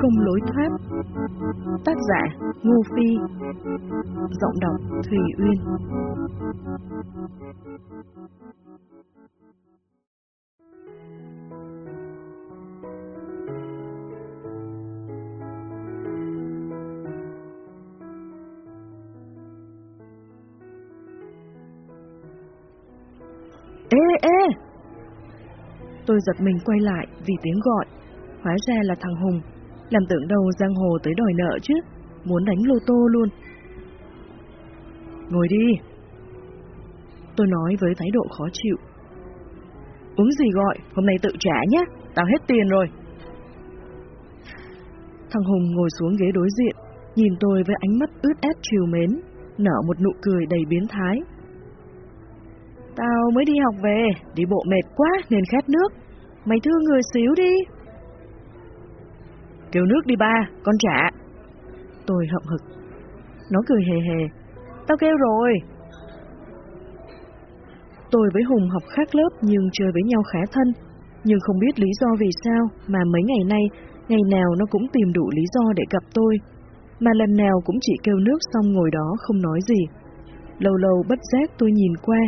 Không lối thoát. Tác giả Ngô Phi. Giọng đọc Thùy Uyên. Tôi giật mình quay lại vì tiếng gọi. Hóa ra là thằng Hùng. Làm tưởng đầu giang hồ tới đòi nợ chứ. Muốn đánh lô tô luôn. Ngồi đi. Tôi nói với thái độ khó chịu. Uống gì gọi, Hôm nay tự trả nhé. Tao hết tiền rồi. Thằng Hùng ngồi xuống ghế đối diện, Nhìn tôi với ánh mắt ướt ép chiều mến, Nở một nụ cười đầy biến thái. Tao mới đi học về, đi bộ mệt quá nên khát nước. Mày thương người xíu đi. Kêu nước đi ba, con trả. Tôi hậm hực. Nó cười hề hề. Tao kêu rồi. Tôi với Hùng học khác lớp nhưng chơi với nhau khá thân. Nhưng không biết lý do vì sao mà mấy ngày nay, ngày nào nó cũng tìm đủ lý do để gặp tôi. Mà lần nào cũng chỉ kêu nước xong ngồi đó không nói gì. Lâu lâu bất giác tôi nhìn qua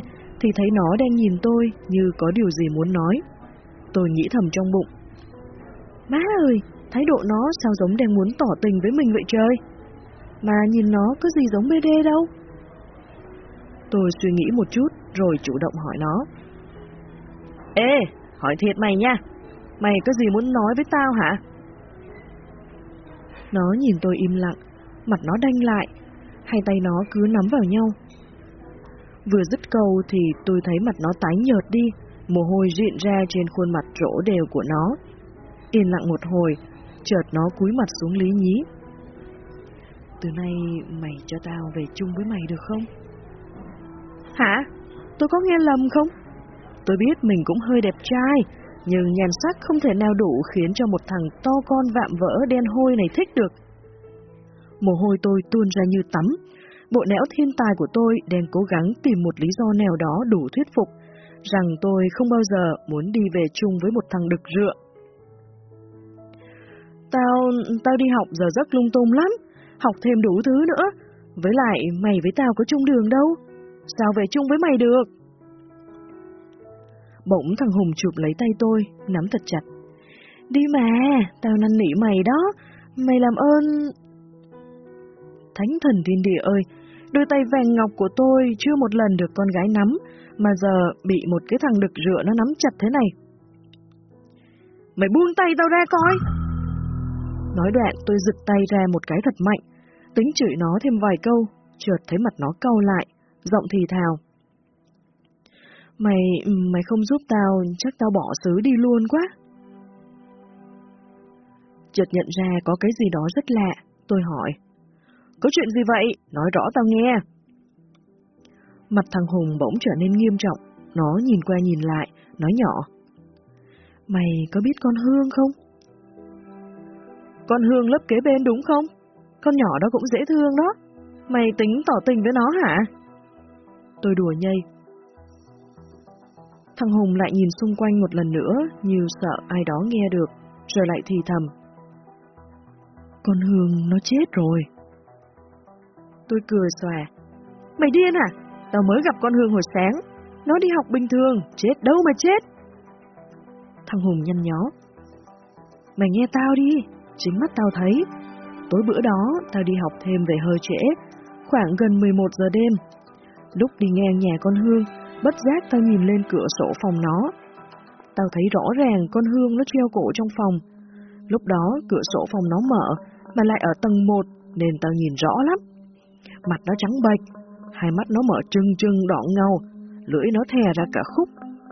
thì thấy nó đang nhìn tôi như có điều gì muốn nói. Tôi nghĩ thầm trong bụng. Má ơi, thái độ nó sao giống đang muốn tỏ tình với mình vậy trời? Mà nhìn nó có gì giống BD đâu. Tôi suy nghĩ một chút rồi chủ động hỏi nó. Ê, hỏi thiệt mày nha, mày có gì muốn nói với tao hả? Nó nhìn tôi im lặng, mặt nó đanh lại, hai tay nó cứ nắm vào nhau, Vừa dứt câu thì tôi thấy mặt nó tái nhợt đi, mồ hôi rịn ra trên khuôn mặt rỗ đều của nó. Yên lặng một hồi, chợt nó cúi mặt xuống lý nhí. Từ nay mày cho tao về chung với mày được không? Hả? Tôi có nghe lầm không? Tôi biết mình cũng hơi đẹp trai, nhưng nhan sắc không thể nào đủ khiến cho một thằng to con vạm vỡ đen hôi này thích được. Mồ hôi tôi tuôn ra như tắm, bộ não thiên tài của tôi đang cố gắng tìm một lý do nào đó đủ thuyết phục, rằng tôi không bao giờ muốn đi về chung với một thằng đực rựa. Tao, tao đi học giờ giấc lung tung lắm, học thêm đủ thứ nữa, với lại mày với tao có chung đường đâu, sao về chung với mày được? Bỗng thằng Hùng chụp lấy tay tôi, nắm thật chặt. Đi mà, tao năn nỉ mày đó, mày làm ơn... Thánh thần thiên địa ơi, Đôi tay vàng ngọc của tôi chưa một lần được con gái nắm, mà giờ bị một cái thằng đực rửa nó nắm chặt thế này. Mày buông tay tao ra coi! Nói đoạn tôi giựt tay ra một cái thật mạnh, tính chửi nó thêm vài câu, chợt thấy mặt nó cau lại, giọng thì thào. Mày, mày không giúp tao, chắc tao bỏ xứ đi luôn quá. Chợt nhận ra có cái gì đó rất lạ, tôi hỏi. Có chuyện gì vậy? Nói rõ tao nghe. Mặt thằng Hùng bỗng trở nên nghiêm trọng, nó nhìn qua nhìn lại, nói nhỏ. Mày có biết con Hương không? Con Hương lớp kế bên đúng không? Con nhỏ đó cũng dễ thương đó. Mày tính tỏ tình với nó hả? Tôi đùa nhây. Thằng Hùng lại nhìn xung quanh một lần nữa như sợ ai đó nghe được, rồi lại thì thầm. Con Hương nó chết rồi. Tôi cười xòa. Mày điên à? Tao mới gặp con Hương hồi sáng. Nó đi học bình thường, chết đâu mà chết. Thằng Hùng nhăn nhó. Mày nghe tao đi, chính mắt tao thấy. Tối bữa đó, tao đi học thêm về hơi trễ, khoảng gần 11 giờ đêm. Lúc đi ngang nhà con Hương, bất giác tao nhìn lên cửa sổ phòng nó. Tao thấy rõ ràng con Hương nó treo cổ trong phòng. Lúc đó cửa sổ phòng nó mở, mà lại ở tầng 1 nên tao nhìn rõ lắm mặt nó trắng bệch, hai mắt nó mở trừng trừng đỏ ngầu, lưỡi nó thè ra cả khúc.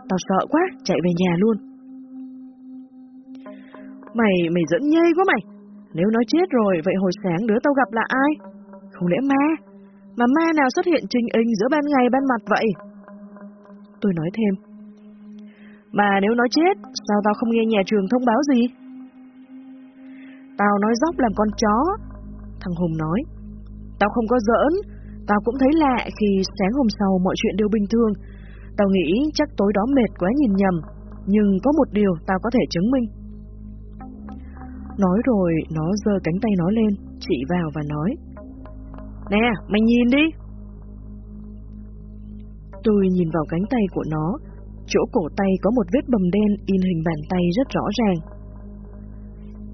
Tao sợ quá, chạy về nhà luôn. Mày, mày dẫn nhây quá mày. Nếu nó chết rồi, vậy hồi sáng đứa tao gặp là ai? Không lẽ ma? Mà ma nào xuất hiện trình hình giữa ban ngày ban mặt vậy? Tôi nói thêm. Mà nếu nó chết, sao tao không nghe nhà trường thông báo gì? Tao nói dốc làm con chó. Thằng Hùng nói. Tao không có giỡn, tao cũng thấy lạ khi sáng hôm sau mọi chuyện đều bình thường. Tao nghĩ chắc tối đó mệt quá nhìn nhầm, nhưng có một điều tao có thể chứng minh. Nói rồi, nó giơ cánh tay nó lên, chỉ vào và nói. Nè, mày nhìn đi! Tôi nhìn vào cánh tay của nó, chỗ cổ tay có một vết bầm đen in hình bàn tay rất rõ ràng.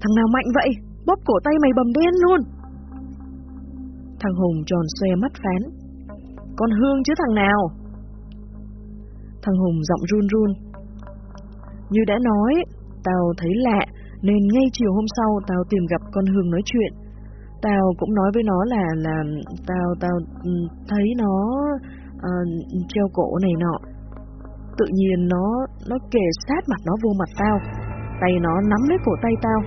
Thằng nào mạnh vậy? Bóp cổ tay mày bầm đen luôn! Thằng Hùng tròn xoe mắt phán. Con Hương chứ thằng nào? Thằng Hùng giọng run run. Như đã nói, tao thấy lạ, nên ngay chiều hôm sau tao tìm gặp con Hương nói chuyện. Tao cũng nói với nó là là tao tao ừ, thấy nó uh, treo cổ này nọ. Tự nhiên nó nó kề sát mặt nó vô mặt tao, tay nó nắm lấy cổ tay tao.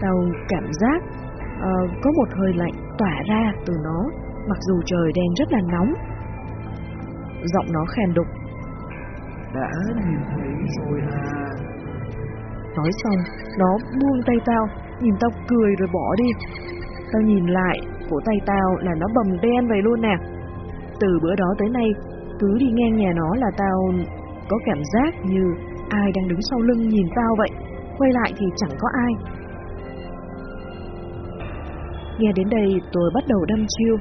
Tao cảm giác uh, có một hơi lạnh tỏa ra từ nó, mặc dù trời đen rất là nóng. Giọng nó khèn đục. Đã nhìn thấy rồi à? Nói xong, nó buông tay tao, nhìn tao cười rồi bỏ đi. Tao nhìn lại, cổ tay tao là nó bầm đen vậy luôn nè. Từ bữa đó tới nay, cứ đi ngang nhà nó là tao có cảm giác như ai đang đứng sau lưng nhìn tao vậy. Quay lại thì chẳng có ai. Nghe đến đây tôi bắt đầu đâm chiêu.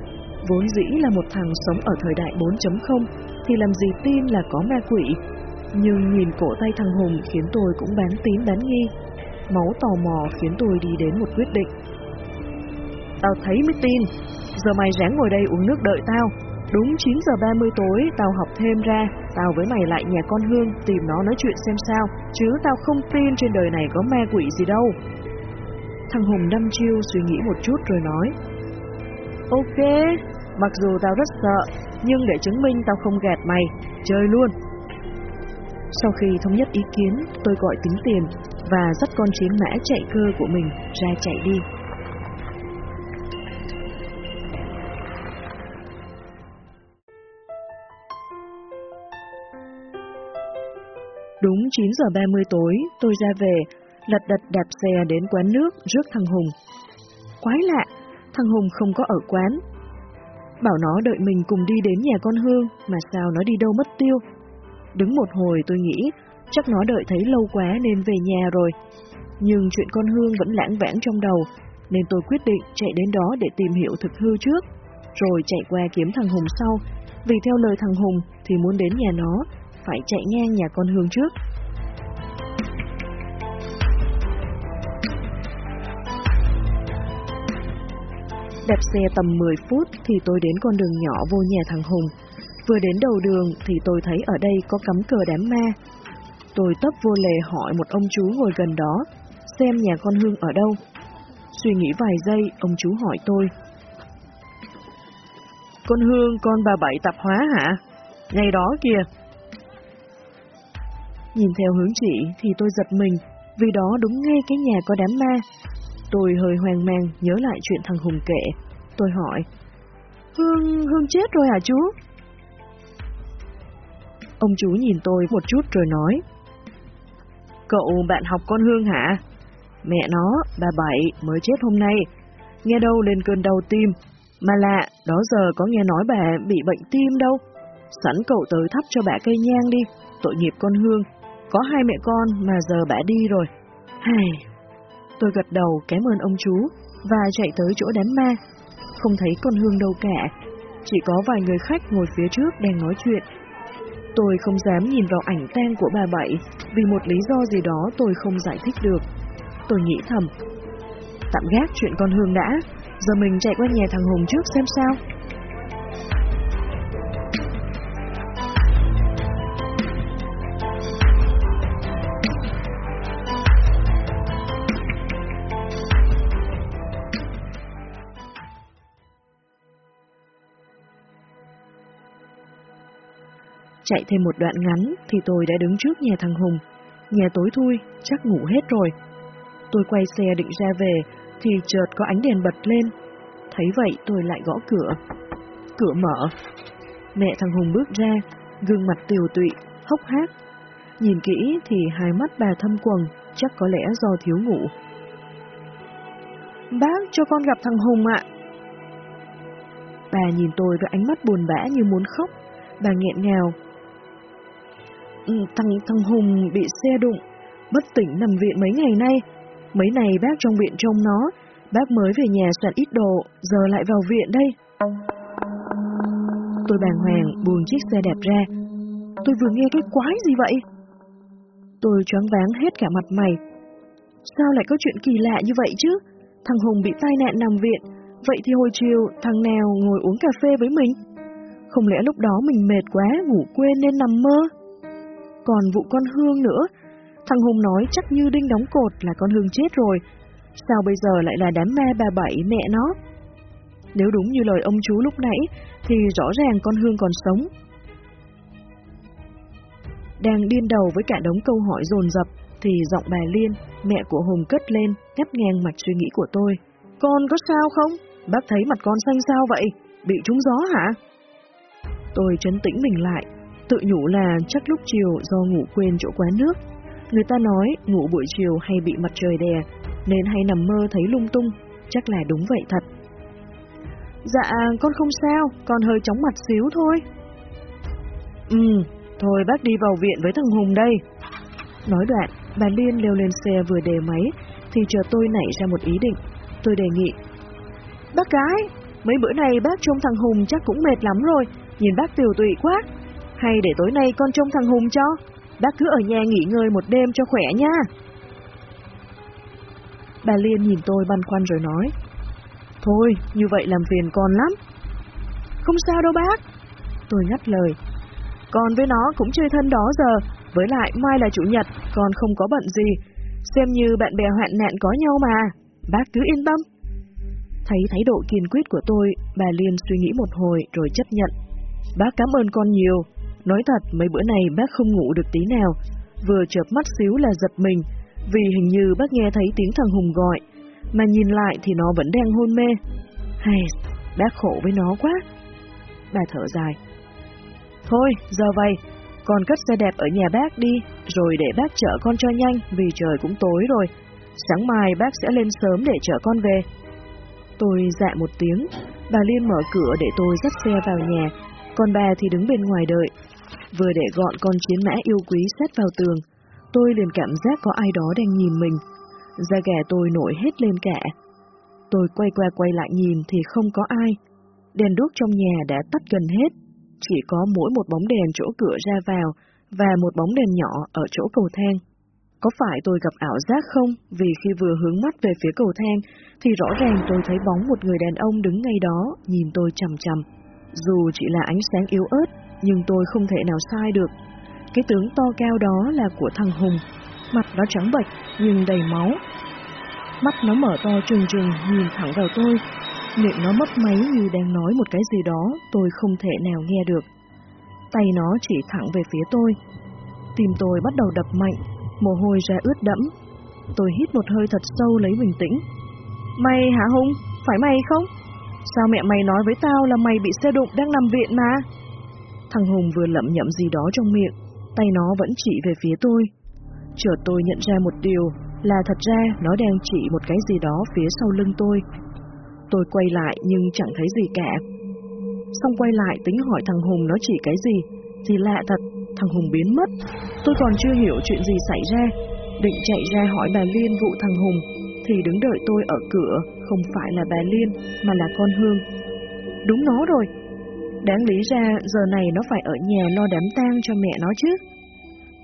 Vốn dĩ là một thằng sống ở thời đại 4.0 thì làm gì tin là có ma quỷ. Nhưng nhìn cổ tay thằng Hùng khiến tôi cũng bán tín bán nghi. Máu tò mò khiến tôi đi đến một quyết định. Tao thấy mới tin. Giờ mày ráng ngồi đây uống nước đợi tao. Đúng 9 giờ 30 tối tao học thêm ra, tao với mày lại nhà con Hương tìm nó nói chuyện xem sao, chứ tao không tin trên đời này có ma quỷ gì đâu. Thằng Hùng đâm chiêu suy nghĩ một chút rồi nói. Ok, mặc dù tao rất sợ, nhưng để chứng minh tao không gạt mày, chơi luôn. Sau khi thống nhất ý kiến, tôi gọi tính tiền và dắt con chiến mã chạy cơ của mình ra chạy đi. Đúng 9 giờ 30 tối, tôi ra về, lật đật đạp xe đến quán nước rước thằng Hùng. Quái lạ, thằng Hùng không có ở quán. Bảo nó đợi mình cùng đi đến nhà con Hương, mà sao nó đi đâu mất tiêu. Đứng một hồi tôi nghĩ, chắc nó đợi thấy lâu quá nên về nhà rồi. Nhưng chuyện con Hương vẫn lãng vãng trong đầu, nên tôi quyết định chạy đến đó để tìm hiểu thực hư trước, rồi chạy qua kiếm thằng Hùng sau, vì theo lời thằng Hùng thì muốn đến nhà nó, phải chạy ngang nhà con Hương trước. Đạp xe tầm 10 phút thì tôi đến con đường nhỏ vô nhà thằng Hùng. Vừa đến đầu đường thì tôi thấy ở đây có cắm cờ đám ma. Tôi tấp vô lề hỏi một ông chú ngồi gần đó, xem nhà con Hương ở đâu. Suy nghĩ vài giây, ông chú hỏi tôi. Con Hương con bà Bảy tạp hóa hả? Ngày đó kìa. Nhìn theo hướng chỉ thì tôi giật mình, vì đó đúng ngay cái nhà có đám ma. Tôi hơi hoang mang nhớ lại chuyện thằng Hùng kể. Tôi hỏi, Hương, Hương chết rồi hả chú? Ông chú nhìn tôi một chút rồi nói, Cậu bạn học con Hương hả? Mẹ nó, bà Bảy, mới chết hôm nay. Nghe đâu lên cơn đau tim. Mà lạ, đó giờ có nghe nói bà bị bệnh tim đâu. Sẵn cậu tới thắp cho bà cây nhang đi, tội nghiệp con Hương. Có hai mẹ con mà giờ bà đi rồi. Hài, tôi gật đầu cảm ơn ông chú và chạy tới chỗ đám ma. Không thấy con Hương đâu cả, chỉ có vài người khách ngồi phía trước đang nói chuyện. Tôi không dám nhìn vào ảnh tang của bà Bảy vì một lý do gì đó tôi không giải thích được. Tôi nghĩ thầm, tạm gác chuyện con Hương đã, giờ mình chạy qua nhà thằng Hùng trước xem sao. Chạy thêm một đoạn ngắn thì tôi đã đứng trước nhà thằng Hùng. Nhà tối thui, chắc ngủ hết rồi. Tôi quay xe định ra về thì chợt có ánh đèn bật lên. Thấy vậy tôi lại gõ cửa. Cửa mở. Mẹ thằng Hùng bước ra, gương mặt tiều tụy, hốc hác. Nhìn kỹ thì hai mắt bà thâm quầng, chắc có lẽ do thiếu ngủ. Bác cho con gặp thằng Hùng ạ. Bà nhìn tôi với ánh mắt buồn bã như muốn khóc. Bà nghẹn ngào, Ừ, thằng, thằng Hùng bị xe đụng, bất tỉnh nằm viện mấy ngày nay. Mấy này bác trong viện trông nó, bác mới về nhà soạn ít đồ, giờ lại vào viện đây. Tôi bàng hoàng buồn chiếc xe đẹp ra. Tôi vừa nghe cái quái gì vậy? Tôi choáng váng hết cả mặt mày. Sao lại có chuyện kỳ lạ như vậy chứ? Thằng Hùng bị tai nạn nằm viện, vậy thì hồi chiều thằng nào ngồi uống cà phê với mình? Không lẽ lúc đó mình mệt quá, ngủ quên nên nằm mơ? Còn vụ con Hương nữa, thằng Hùng nói chắc như đinh đóng cột là con Hương chết rồi. Sao bây giờ lại là đám ma bà bảy mẹ nó? Nếu đúng như lời ông chú lúc nãy, thì rõ ràng con Hương còn sống. Đang điên đầu với cả đống câu hỏi dồn dập, thì giọng bà Liên, mẹ của Hùng cất lên, ngắt ngang mạch suy nghĩ của tôi. Con có sao không? Bác thấy mặt con xanh sao vậy? Bị trúng gió hả? Tôi chấn tĩnh mình lại, tự nhủ là chắc lúc chiều do ngủ quên chỗ quán nước. Người ta nói ngủ buổi chiều hay bị mặt trời đè, nên hay nằm mơ thấy lung tung, chắc là đúng vậy thật. Dạ, con không sao, con hơi chóng mặt xíu thôi. Ừ, thôi bác đi vào viện với thằng Hùng đây. Nói đoạn, bà Liên leo lên xe vừa đề máy, thì chờ tôi nảy ra một ý định. Tôi đề nghị. Bác gái, mấy bữa nay bác trông thằng Hùng chắc cũng mệt lắm rồi, nhìn bác tiểu tụy quá. Hay để tối nay con trông thằng Hùng cho, bác cứ ở nhà nghỉ ngơi một đêm cho khỏe nha. Bà Liên nhìn tôi băn khoăn rồi nói. Thôi, như vậy làm phiền con lắm. Không sao đâu bác. Tôi ngắt lời. Con với nó cũng chơi thân đó giờ, với lại mai là chủ nhật, con không có bận gì. Xem như bạn bè hoạn nạn có nhau mà, bác cứ yên tâm. Thấy thái độ kiên quyết của tôi, bà Liên suy nghĩ một hồi rồi chấp nhận. Bác cảm ơn con nhiều. Nói thật, mấy bữa này bác không ngủ được tí nào. Vừa chợp mắt xíu là giật mình, vì hình như bác nghe thấy tiếng thằng Hùng gọi, mà nhìn lại thì nó vẫn đang hôn mê. Hay, bác khổ với nó quá. Bà thở dài. Thôi, giờ vậy, con cất xe đẹp ở nhà bác đi, rồi để bác chở con cho nhanh vì trời cũng tối rồi. Sáng mai bác sẽ lên sớm để chở con về. Tôi dạ một tiếng, bà Liên mở cửa để tôi dắt xe vào nhà, còn bà thì đứng bên ngoài đợi. Vừa để gọn con chiến mã yêu quý xét vào tường, tôi liền cảm giác có ai đó đang nhìn mình. Da gà tôi nổi hết lên cả. Tôi quay qua quay lại nhìn thì không có ai. Đèn đuốc trong nhà đã tắt gần hết, chỉ có mỗi một bóng đèn chỗ cửa ra vào và một bóng đèn nhỏ ở chỗ cầu thang. Có phải tôi gặp ảo giác không? Vì khi vừa hướng mắt về phía cầu thang, thì rõ ràng tôi thấy bóng một người đàn ông đứng ngay đó, nhìn tôi chầm chầm. Dù chỉ là ánh sáng yếu ớt, nhưng tôi không thể nào sai được. Cái tướng to cao đó là của thằng Hùng, mặt nó trắng bệch nhưng đầy máu. Mắt nó mở to trừng trừng nhìn thẳng vào tôi, miệng nó mấp máy như đang nói một cái gì đó tôi không thể nào nghe được. Tay nó chỉ thẳng về phía tôi. Tim tôi bắt đầu đập mạnh, mồ hôi ra ướt đẫm. Tôi hít một hơi thật sâu lấy bình tĩnh. Mày hả Hùng? Phải mày không? Sao mẹ mày nói với tao là mày bị xe đụng đang nằm viện mà? Thằng Hùng vừa lẩm nhẩm gì đó trong miệng, tay nó vẫn chỉ về phía tôi. Chợt tôi nhận ra một điều là thật ra nó đang chỉ một cái gì đó phía sau lưng tôi. Tôi quay lại nhưng chẳng thấy gì cả. Xong quay lại tính hỏi thằng Hùng nó chỉ cái gì, thì lạ thật, thằng Hùng biến mất. Tôi còn chưa hiểu chuyện gì xảy ra, định chạy ra hỏi bà Liên vụ thằng Hùng, thì đứng đợi tôi ở cửa không phải là bà Liên mà là con Hương. Đúng nó rồi. Đáng lý ra giờ này nó phải ở nhà lo đám tang cho mẹ nó chứ.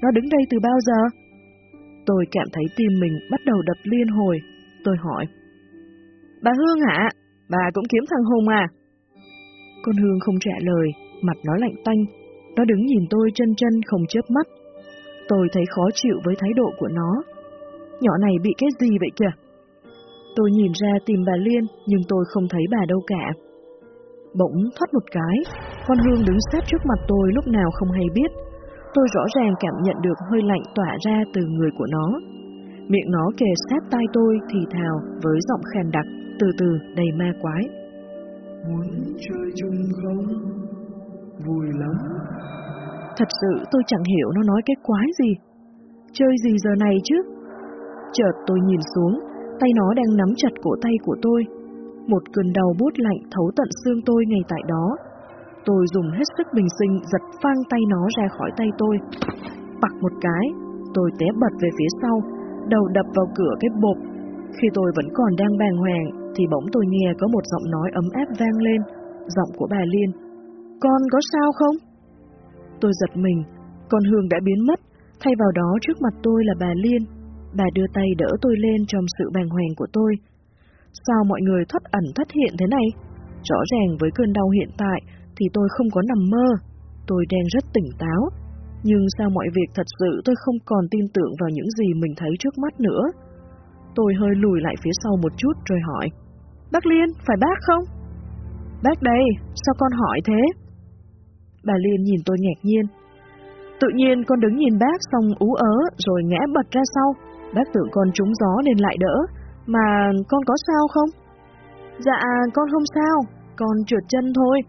Nó đứng đây từ bao giờ? Tôi cảm thấy tim mình bắt đầu đập liên hồi. Tôi hỏi. Bà Hương hả? Bà cũng kiếm thằng Hùng à? Con Hương không trả lời, mặt nó lạnh tanh. Nó đứng nhìn tôi chân chân không chớp mắt. Tôi thấy khó chịu với thái độ của nó. Nhỏ này bị cái gì vậy kìa? Tôi nhìn ra tìm bà Liên, nhưng tôi không thấy bà đâu cả. Bỗng thoát một cái, con Hương đứng sát trước mặt tôi lúc nào không hay biết. Tôi rõ ràng cảm nhận được hơi lạnh tỏa ra từ người của nó. Miệng nó kề sát tai tôi thì thào với giọng khàn đặc, từ từ đầy ma quái. Muốn chơi chung không? Vui lắm. Thật sự tôi chẳng hiểu nó nói cái quái gì. Chơi gì giờ này chứ? Chợt tôi nhìn xuống, tay nó đang nắm chặt cổ tay của tôi. Một cơn đau bút lạnh thấu tận xương tôi ngay tại đó. Tôi dùng hết sức bình sinh giật phang tay nó ra khỏi tay tôi. bặc một cái, tôi té bật về phía sau, đầu đập vào cửa cái bộp. Khi tôi vẫn còn đang bàng hoàng, thì bỗng tôi nghe có một giọng nói ấm áp vang lên, giọng của bà Liên. Con có sao không? Tôi giật mình, con Hương đã biến mất, thay vào đó trước mặt tôi là bà Liên. Bà đưa tay đỡ tôi lên trong sự bàng hoàng của tôi. Sao mọi người thoát ẩn thoát hiện thế này? Rõ ràng với cơn đau hiện tại thì tôi không có nằm mơ. Tôi đang rất tỉnh táo. Nhưng sao mọi việc thật sự tôi không còn tin tưởng vào những gì mình thấy trước mắt nữa? Tôi hơi lùi lại phía sau một chút rồi hỏi. Bác Liên, phải bác không? Bác đây, sao con hỏi thế? Bà Liên nhìn tôi ngạc nhiên. Tự nhiên con đứng nhìn bác xong ú ớ rồi ngã bật ra sau. Bác tưởng con trúng gió nên lại đỡ. Mà con có sao không? Dạ, con không sao. Con trượt chân thôi.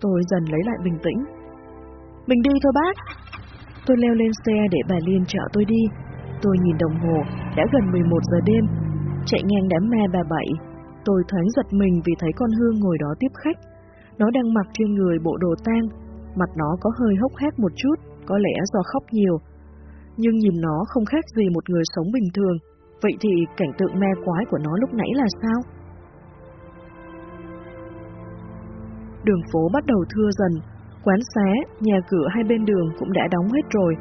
Tôi dần lấy lại bình tĩnh. Mình đi thôi bác. Tôi leo lên xe để bà Liên chở tôi đi. Tôi nhìn đồng hồ, đã gần 11 giờ đêm. Chạy ngang đám me bà Bảy. Tôi thoáng giật mình vì thấy con Hương ngồi đó tiếp khách. Nó đang mặc trên người bộ đồ tang, mặt nó có hơi hốc hác một chút, có lẽ do khóc nhiều. Nhưng nhìn nó không khác gì một người sống bình thường. Vậy thì cảnh tượng me quái của nó lúc nãy là sao? Đường phố bắt đầu thưa dần, quán xá, nhà cửa hai bên đường cũng đã đóng hết rồi.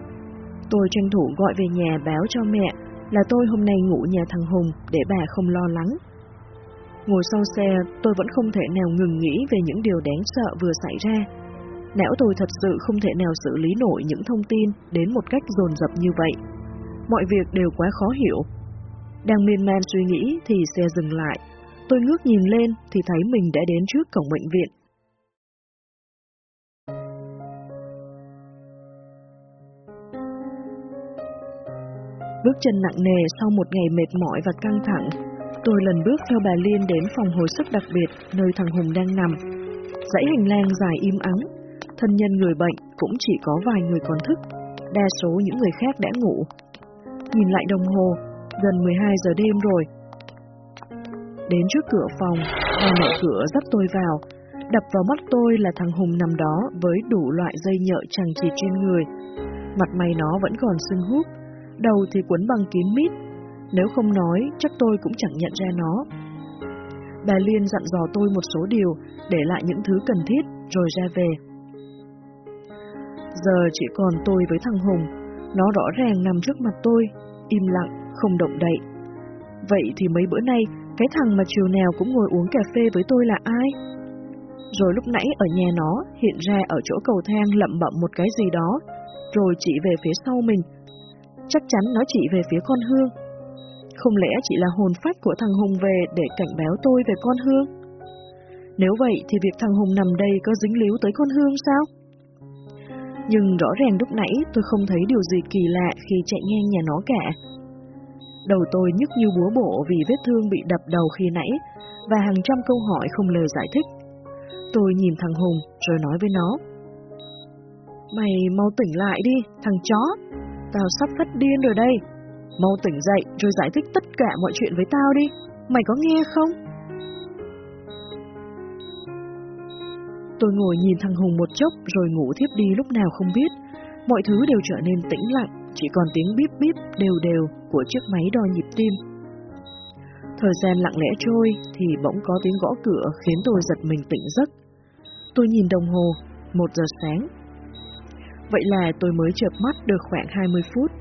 Tôi tranh thủ gọi về nhà báo cho mẹ là tôi hôm nay ngủ nhà thằng Hùng để bà không lo lắng. Ngồi sau xe, tôi vẫn không thể nào ngừng nghĩ về những điều đáng sợ vừa xảy ra. Não tôi thật sự không thể nào xử lý nổi những thông tin đến một cách dồn dập như vậy. Mọi việc đều quá khó hiểu. Đang miên man suy nghĩ thì xe dừng lại. Tôi ngước nhìn lên thì thấy mình đã đến trước cổng bệnh viện. Bước chân nặng nề sau một ngày mệt mỏi và căng thẳng, tôi lần bước theo bà Liên đến phòng hồi sức đặc biệt nơi thằng Hùng đang nằm. Dãy hành lang dài im ắng, thân nhân người bệnh cũng chỉ có vài người còn thức, đa số những người khác đã ngủ. Nhìn lại đồng hồ, gần 12 giờ đêm rồi. Đến trước cửa phòng, bà mở cửa dắt tôi vào, đập vào mắt tôi là thằng Hùng nằm đó với đủ loại dây nhợ chẳng chịt trên người. Mặt mày nó vẫn còn sưng húp, đầu thì quấn bằng kín mít, nếu không nói chắc tôi cũng chẳng nhận ra nó. Bà Liên dặn dò tôi một số điều, để lại những thứ cần thiết, rồi ra về. Giờ chỉ còn tôi với thằng Hùng, nó rõ ràng nằm trước mặt tôi, im lặng, không động đậy. Vậy thì mấy bữa nay, cái thằng mà chiều nào cũng ngồi uống cà phê với tôi là ai? Rồi lúc nãy ở nhà nó hiện ra ở chỗ cầu thang lậm bậm một cái gì đó, rồi chỉ về phía sau mình, chắc chắn nó chỉ về phía con Hương. Không lẽ chỉ là hồn phách của thằng Hùng về để cảnh báo tôi về con Hương? Nếu vậy thì việc thằng Hùng nằm đây có dính líu tới con Hương sao? Nhưng rõ ràng lúc nãy tôi không thấy điều gì kỳ lạ khi chạy ngang nhà nó cả. Đầu tôi nhức như búa bổ vì vết thương bị đập đầu khi nãy và hàng trăm câu hỏi không lời giải thích. Tôi nhìn thằng Hùng rồi nói với nó. Mày mau tỉnh lại đi, thằng chó. Tao sắp phát điên rồi đây. Mau tỉnh dậy rồi giải thích tất cả mọi chuyện với tao đi. Mày có nghe không? Tôi ngồi nhìn thằng Hùng một chốc rồi ngủ thiếp đi lúc nào không biết. Mọi thứ đều trở nên tĩnh lặng, chỉ còn tiếng bíp bíp đều đều của chiếc máy đo nhịp tim. Thời gian lặng lẽ trôi thì bỗng có tiếng gõ cửa khiến tôi giật mình tỉnh giấc. Tôi nhìn đồng hồ, một giờ sáng, Vậy là tôi mới chợp mắt được khoảng 20 phút.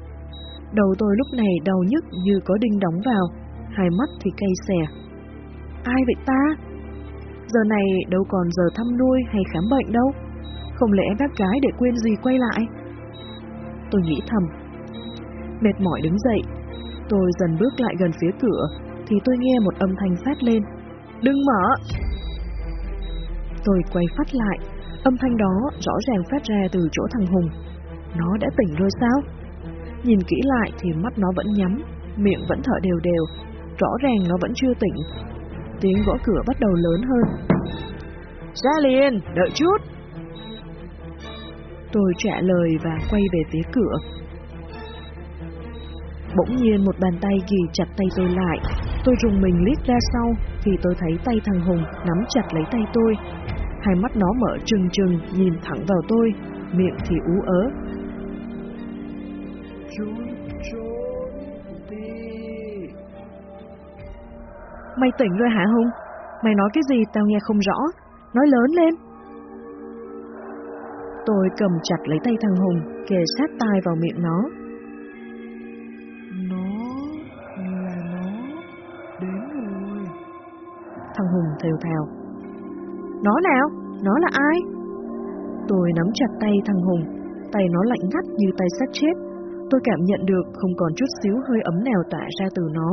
Đầu tôi lúc này đau nhức như có đinh đóng vào, hai mắt thì cay xè. Ai vậy ta? Giờ này đâu còn giờ thăm nuôi hay khám bệnh đâu. Không lẽ bác gái để quên gì quay lại? Tôi nghĩ thầm. Mệt mỏi đứng dậy, tôi dần bước lại gần phía cửa, thì tôi nghe một âm thanh phát lên. Đừng mở! Tôi quay phát lại, Âm thanh đó rõ ràng phát ra từ chỗ thằng Hùng. Nó đã tỉnh rồi sao? Nhìn kỹ lại thì mắt nó vẫn nhắm, miệng vẫn thở đều đều, rõ ràng nó vẫn chưa tỉnh. Tiếng gõ cửa bắt đầu lớn hơn. Ra liền, đợi chút. Tôi trả lời và quay về phía cửa. Bỗng nhiên một bàn tay ghi chặt tay tôi lại. Tôi rùng mình lít ra sau thì tôi thấy tay thằng Hùng nắm chặt lấy tay tôi, Hai mắt nó mở trừng trừng nhìn thẳng vào tôi, miệng thì ú ớ. trốn trốn đi Mày tỉnh rồi hả Hùng? Mày nói cái gì tao nghe không rõ, nói lớn lên. Tôi cầm chặt lấy tay thằng Hùng, kề sát tai vào miệng. Nó Hùng thều thào. Nó nào? Nó là ai? Tôi nắm chặt tay thằng Hùng, tay nó lạnh ngắt như tay xác chết. Tôi cảm nhận được không còn chút xíu hơi ấm nào tỏa ra từ nó.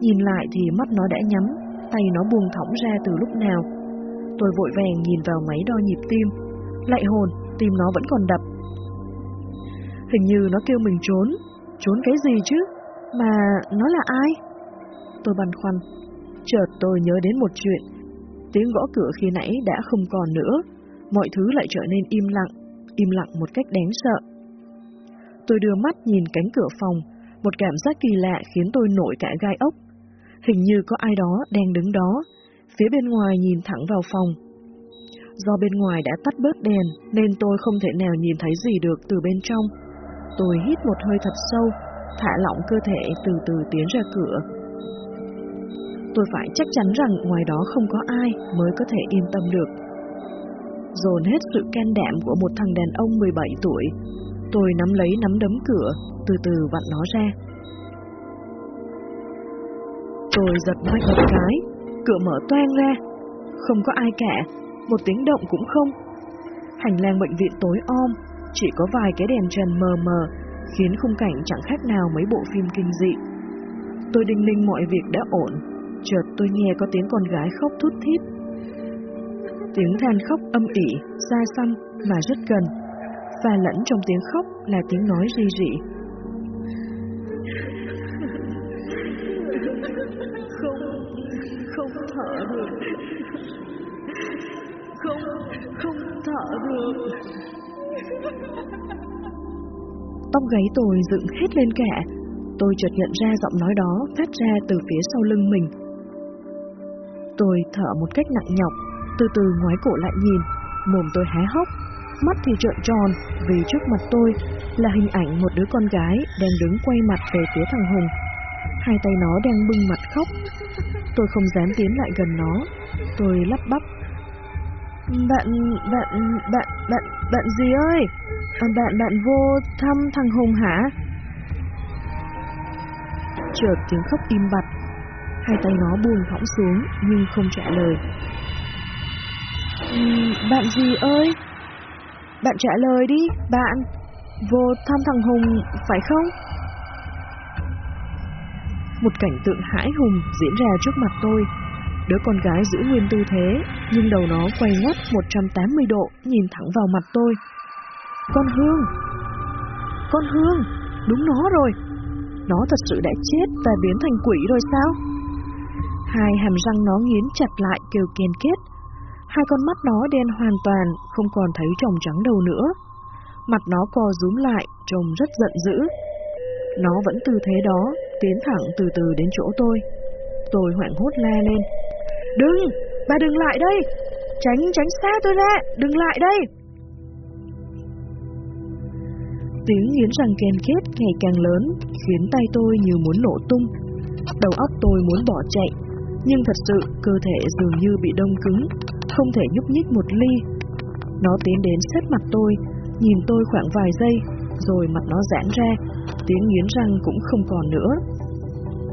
Nhìn lại thì mắt nó đã nhắm, tay nó buông thõng ra từ lúc nào. Tôi vội vàng nhìn vào máy đo nhịp tim. Lại hồn, tim nó vẫn còn đập. Hình như nó kêu mình trốn. Trốn cái gì chứ? Mà nó là ai? Tôi băn khoăn. Chợt tôi nhớ đến một chuyện. Tiếng gõ cửa khi nãy đã không còn nữa. Mọi thứ lại trở nên im lặng, im lặng một cách đáng sợ. Tôi đưa mắt nhìn cánh cửa phòng, một cảm giác kỳ lạ khiến tôi nổi cả gai ốc. Hình như có ai đó đang đứng đó, phía bên ngoài nhìn thẳng vào phòng. Do bên ngoài đã tắt bớt đèn nên tôi không thể nào nhìn thấy gì được từ bên trong. Tôi hít một hơi thật sâu, thả lỏng cơ thể từ từ tiến ra cửa. Tôi phải chắc chắn rằng ngoài đó không có ai mới có thể yên tâm được. Dồn hết sự can đảm của một thằng đàn ông 17 tuổi, tôi nắm lấy nắm đấm cửa, từ từ vặn nó ra. Tôi giật mạnh một cái, cửa mở toang ra. Không có ai cả, một tiếng động cũng không. Hành lang bệnh viện tối om, chỉ có vài cái đèn trần mờ mờ, khiến khung cảnh chẳng khác nào mấy bộ phim kinh dị. Tôi đinh ninh mọi việc đã ổn, tôi nghe có tiếng con gái khóc thút thít. Tiếng than khóc âm ỉ, xa xăm mà rất gần, và lẫn trong tiếng khóc là tiếng nói ri rỉ. Không, không thở được. Không, không thở được. Tóc gáy tôi dựng hết lên cả. Tôi chợt nhận ra giọng nói đó phát ra từ phía sau lưng mình. Tôi thở một cách nặng nhọc, từ từ ngoái cổ lại nhìn, mồm tôi há hốc, mắt thì trợn tròn vì trước mặt tôi là hình ảnh một đứa con gái đang đứng quay mặt về phía thằng Hùng. Hai tay nó đang bưng mặt khóc. Tôi không dám tiến lại gần nó. Tôi lắp bắp. Bạn, bạn, bạn, bạn, bạn gì ơi? À, bạn, bạn vô thăm thằng Hùng hả? Chợt tiếng khóc im bặt. Hai tay nó buông thõng xuống nhưng không trả lời. Bạn gì ơi? Bạn trả lời đi, bạn. Vô thăm thằng Hùng, phải không? Một cảnh tượng hãi hùng diễn ra trước mặt tôi. Đứa con gái giữ nguyên tư thế, nhưng đầu nó quay ngoắt 180 độ, nhìn thẳng vào mặt tôi. Con Hương! Con Hương! Đúng nó rồi! Nó thật sự đã chết và biến thành quỷ rồi sao? Hai hàm răng nó nghiến chặt lại kêu kiên kết. Hai con mắt nó đen hoàn toàn, không còn thấy chồng trắng đầu nữa. Mặt nó co rúm lại, trông rất giận dữ. Nó vẫn tư thế đó, tiến thẳng từ từ đến chỗ tôi. Tôi hoảng hốt la lên. Đừng! Bà đừng lại đây! Tránh, tránh xa tôi ra! Đừng lại đây! Tiếng nghiến răng ken kết ngày càng lớn, khiến tay tôi như muốn nổ tung. Đầu óc tôi muốn bỏ chạy, nhưng thật sự cơ thể dường như bị đông cứng, không thể nhúc nhích một ly. Nó tiến đến sát mặt tôi, nhìn tôi khoảng vài giây, rồi mặt nó giãn ra, tiếng nghiến răng cũng không còn nữa.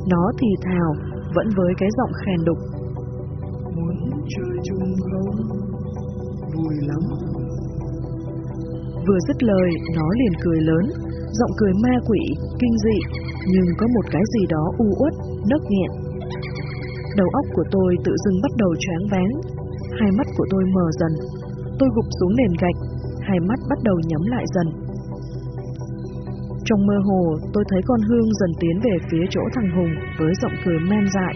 Nó thì thào, vẫn với cái giọng khèn đục. Muốn chơi chung không? Vui lắm. Vừa dứt lời, nó liền cười lớn, giọng cười ma quỷ, kinh dị, nhưng có một cái gì đó u uất, nấc nghẹn. Đầu óc của tôi tự dưng bắt đầu choáng váng, hai mắt của tôi mờ dần. Tôi gục xuống nền gạch, hai mắt bắt đầu nhắm lại dần. Trong mơ hồ, tôi thấy con Hương dần tiến về phía chỗ thằng Hùng với giọng cười men dại,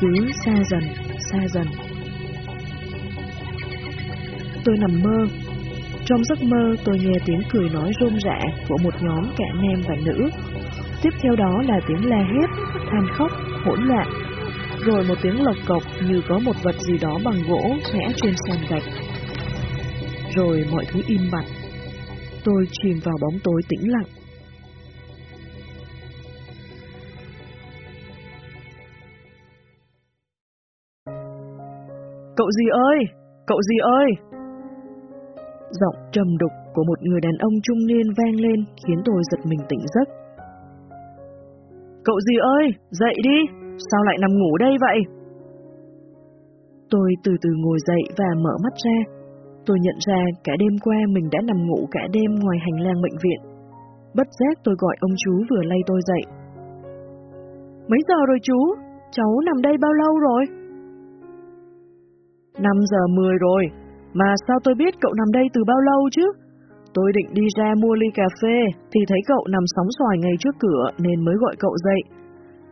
cứ xa dần, xa dần. Tôi nằm mơ. Trong giấc mơ, tôi nghe tiếng cười nói rôm rã của một nhóm cả nam và nữ. Tiếp theo đó là tiếng la hét, than khóc, hỗn loạn rồi một tiếng lộc cộc như có một vật gì đó bằng gỗ khẽ trên sàn gạch. Rồi mọi thứ im bặt, tôi chìm vào bóng tối tĩnh lặng. Cậu gì ơi! Cậu gì ơi! Giọng trầm đục của một người đàn ông trung niên vang lên khiến tôi giật mình tỉnh giấc. Cậu gì ơi! Dậy đi! Sao lại nằm ngủ đây vậy? Tôi từ từ ngồi dậy và mở mắt ra. Tôi nhận ra cả đêm qua mình đã nằm ngủ cả đêm ngoài hành lang bệnh viện. Bất giác tôi gọi ông chú vừa lay tôi dậy. Mấy giờ rồi chú? Cháu nằm đây bao lâu rồi? 5 giờ 10 rồi, mà sao tôi biết cậu nằm đây từ bao lâu chứ? Tôi định đi ra mua ly cà phê, thì thấy cậu nằm sóng xoài ngay trước cửa nên mới gọi cậu dậy.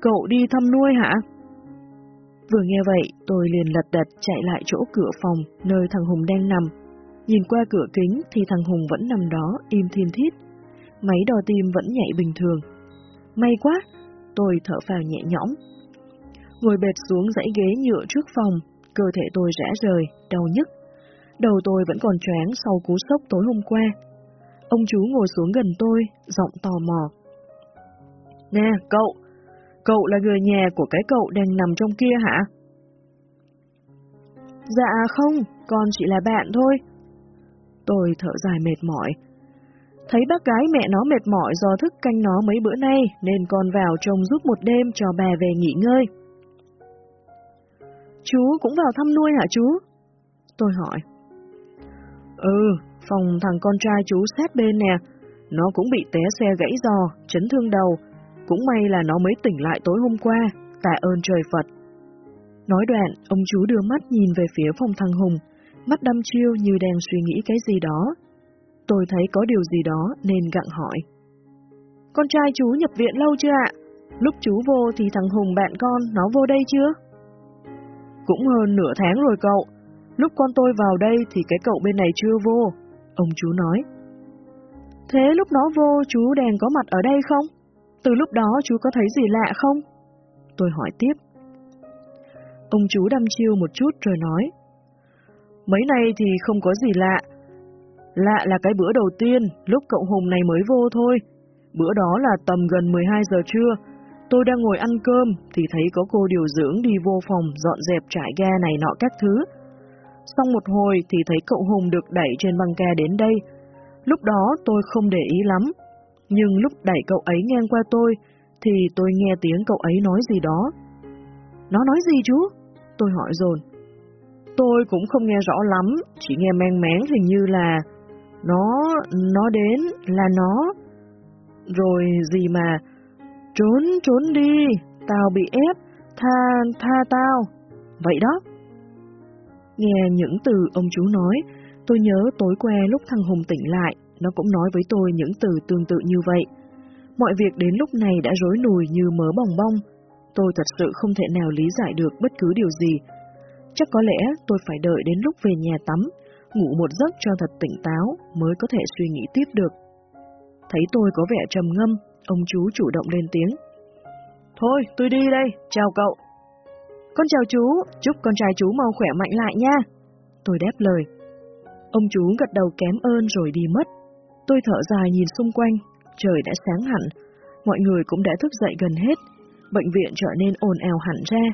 Cậu đi thăm nuôi hả? Vừa nghe vậy, tôi liền lật đật chạy lại chỗ cửa phòng nơi thằng Hùng đang nằm. Nhìn qua cửa kính thì thằng Hùng vẫn nằm đó, im thiên thít. Máy đo tim vẫn nhảy bình thường. May quá, tôi thở phào nhẹ nhõm. Ngồi bệt xuống dãy ghế nhựa trước phòng, cơ thể tôi rã rời, đau nhức. Đầu tôi vẫn còn choáng sau cú sốc tối hôm qua. Ông chú ngồi xuống gần tôi, giọng tò mò. Nè, cậu, cậu là người nhà của cái cậu đang nằm trong kia hả? Dạ không, con chỉ là bạn thôi. Tôi thở dài mệt mỏi. Thấy bác gái mẹ nó mệt mỏi do thức canh nó mấy bữa nay, nên con vào trông giúp một đêm cho bà về nghỉ ngơi. Chú cũng vào thăm nuôi hả chú? Tôi hỏi. Ừ, phòng thằng con trai chú sát bên nè. Nó cũng bị té xe gãy giò, chấn thương đầu. Cũng may là nó mới tỉnh lại tối hôm qua, tạ ơn trời Phật. Nói đoạn, ông chú đưa mắt nhìn về phía phòng thằng Hùng, mắt đăm chiêu như đang suy nghĩ cái gì đó. Tôi thấy có điều gì đó nên gặng hỏi. Con trai chú nhập viện lâu chưa ạ? Lúc chú vô thì thằng Hùng bạn con nó vô đây chưa? Cũng hơn nửa tháng rồi cậu. Lúc con tôi vào đây thì cái cậu bên này chưa vô. Ông chú nói. Thế lúc nó vô chú đèn có mặt ở đây không? Từ lúc đó chú có thấy gì lạ không? Tôi hỏi tiếp. Ông chú đăm chiêu một chút rồi nói. Mấy này thì không có gì lạ. Lạ là cái bữa đầu tiên, lúc cậu Hùng này mới vô thôi. Bữa đó là tầm gần 12 giờ trưa, Tôi đang ngồi ăn cơm thì thấy có cô điều dưỡng đi vô phòng dọn dẹp trại ga này nọ các thứ. Xong một hồi thì thấy cậu Hùng được đẩy trên băng ca đến đây. Lúc đó tôi không để ý lắm, nhưng lúc đẩy cậu ấy ngang qua tôi thì tôi nghe tiếng cậu ấy nói gì đó. Nó nói gì chú? Tôi hỏi dồn. Tôi cũng không nghe rõ lắm, chỉ nghe men mén hình như là nó, nó đến, là nó. Rồi gì mà, Trốn, trốn đi, tao bị ép, tha, tha tao. Vậy đó. Nghe những từ ông chú nói, tôi nhớ tối qua lúc thằng Hùng tỉnh lại, nó cũng nói với tôi những từ tương tự như vậy. Mọi việc đến lúc này đã rối nùi như mớ bòng bong. Tôi thật sự không thể nào lý giải được bất cứ điều gì. Chắc có lẽ tôi phải đợi đến lúc về nhà tắm, ngủ một giấc cho thật tỉnh táo mới có thể suy nghĩ tiếp được. Thấy tôi có vẻ trầm ngâm, Ông chú chủ động lên tiếng. Thôi, tôi đi đây, chào cậu. Con chào chú, chúc con trai chú mau khỏe mạnh lại nha. Tôi đáp lời. Ông chú gật đầu kém ơn rồi đi mất. Tôi thở dài nhìn xung quanh, trời đã sáng hẳn, mọi người cũng đã thức dậy gần hết, bệnh viện trở nên ồn ào hẳn ra.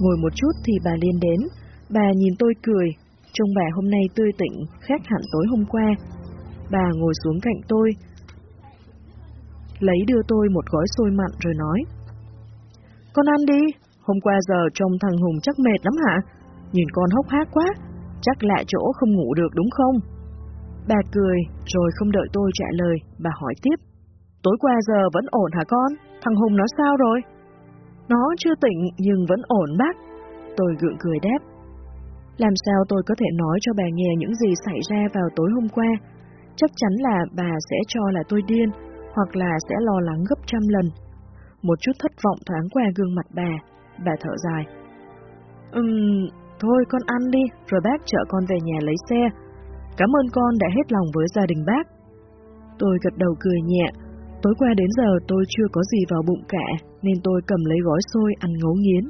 Ngồi một chút thì bà Liên đến, bà nhìn tôi cười, trông bà hôm nay tươi tỉnh, khác hẳn tối hôm qua. Bà ngồi xuống cạnh tôi, lấy đưa tôi một gói xôi mặn rồi nói. Con ăn đi, hôm qua giờ trông thằng Hùng chắc mệt lắm hả? Nhìn con hốc hác quá, chắc lạ chỗ không ngủ được đúng không? Bà cười, rồi không đợi tôi trả lời, bà hỏi tiếp. Tối qua giờ vẫn ổn hả con? Thằng Hùng nó sao rồi? Nó chưa tỉnh nhưng vẫn ổn bác. Tôi gượng cười đáp. Làm sao tôi có thể nói cho bà nghe những gì xảy ra vào tối hôm qua? Chắc chắn là bà sẽ cho là tôi điên, hoặc là sẽ lo lắng gấp trăm lần. Một chút thất vọng thoáng qua gương mặt bà, bà thở dài. Ừm, thôi con ăn đi, rồi bác chở con về nhà lấy xe. Cảm ơn con đã hết lòng với gia đình bác. Tôi gật đầu cười nhẹ, Tối qua đến giờ tôi chưa có gì vào bụng cả, nên tôi cầm lấy gói xôi ăn ngấu nghiến.